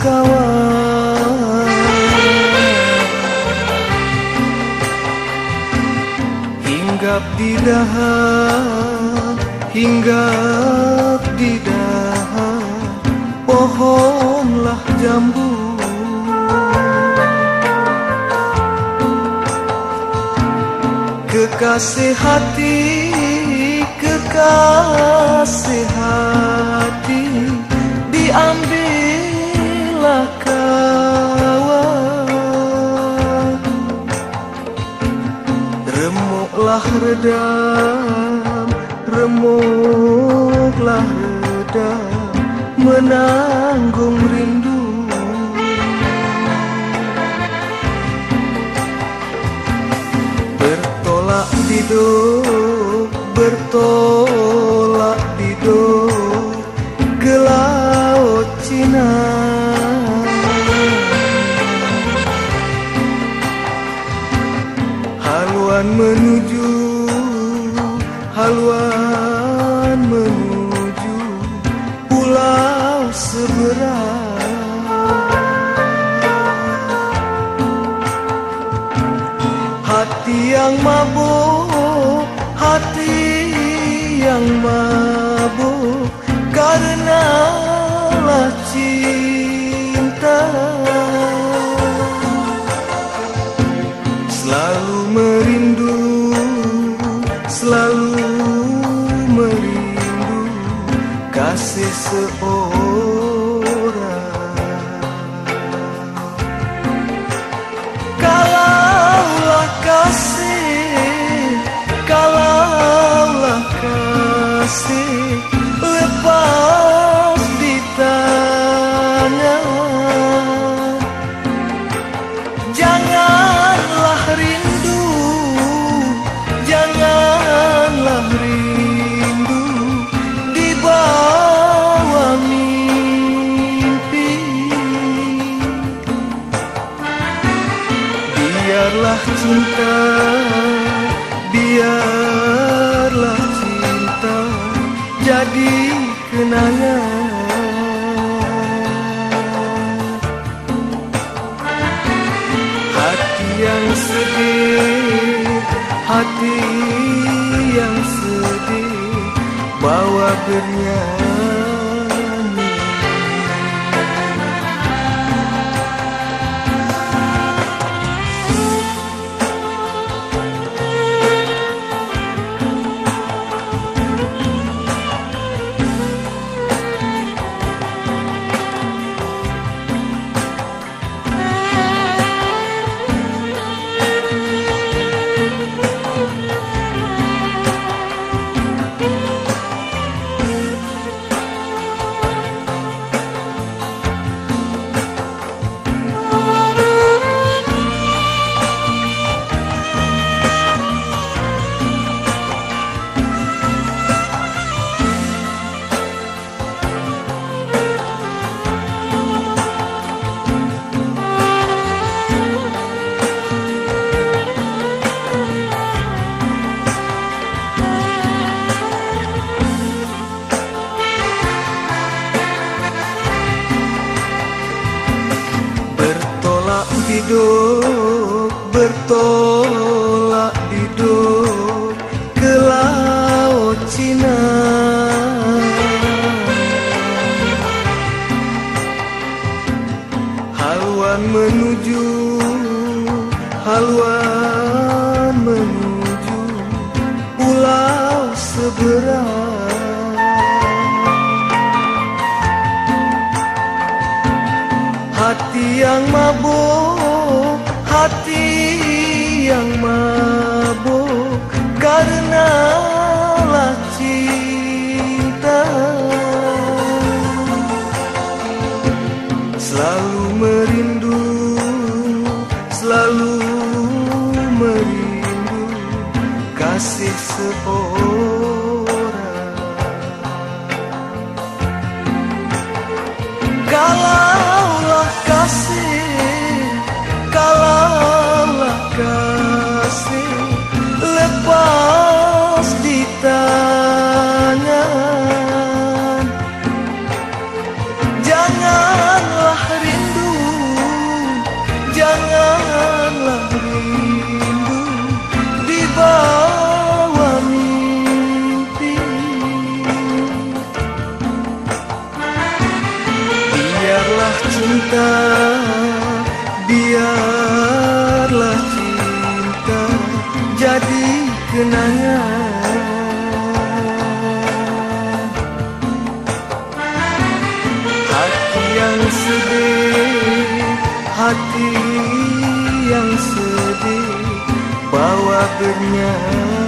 kawan Hinggap di dahan Hinggap di dahan. Pohonlah jambu. Kekasih hati Kekasih Remuklah redam Remuklah redam Menanggung rindu. Bertolak diduk Bertolak Haluan menuju Haluan menuju Pulau seberang. Hati yang mabuk Hati yang mabuk Kasih seorang. Kalaulah kasih Kalaulah kasih cinta Biarlah cinta Jadi kenangan. Hati yang sedih Hati yang sedih Bawa bernyanyi Diduk, bertolak diduk Ke laut Cina. Haluan menuju, haluan menuju Pulau seberang Hati yang mabuk, hati yang mabuk Karenalah cinta. Selalu merindu, selalu merindu Kasih seorang. Kalaulah menjadi kenangan. Hati yang sedih Hati yang sedih Bawa bernyanyi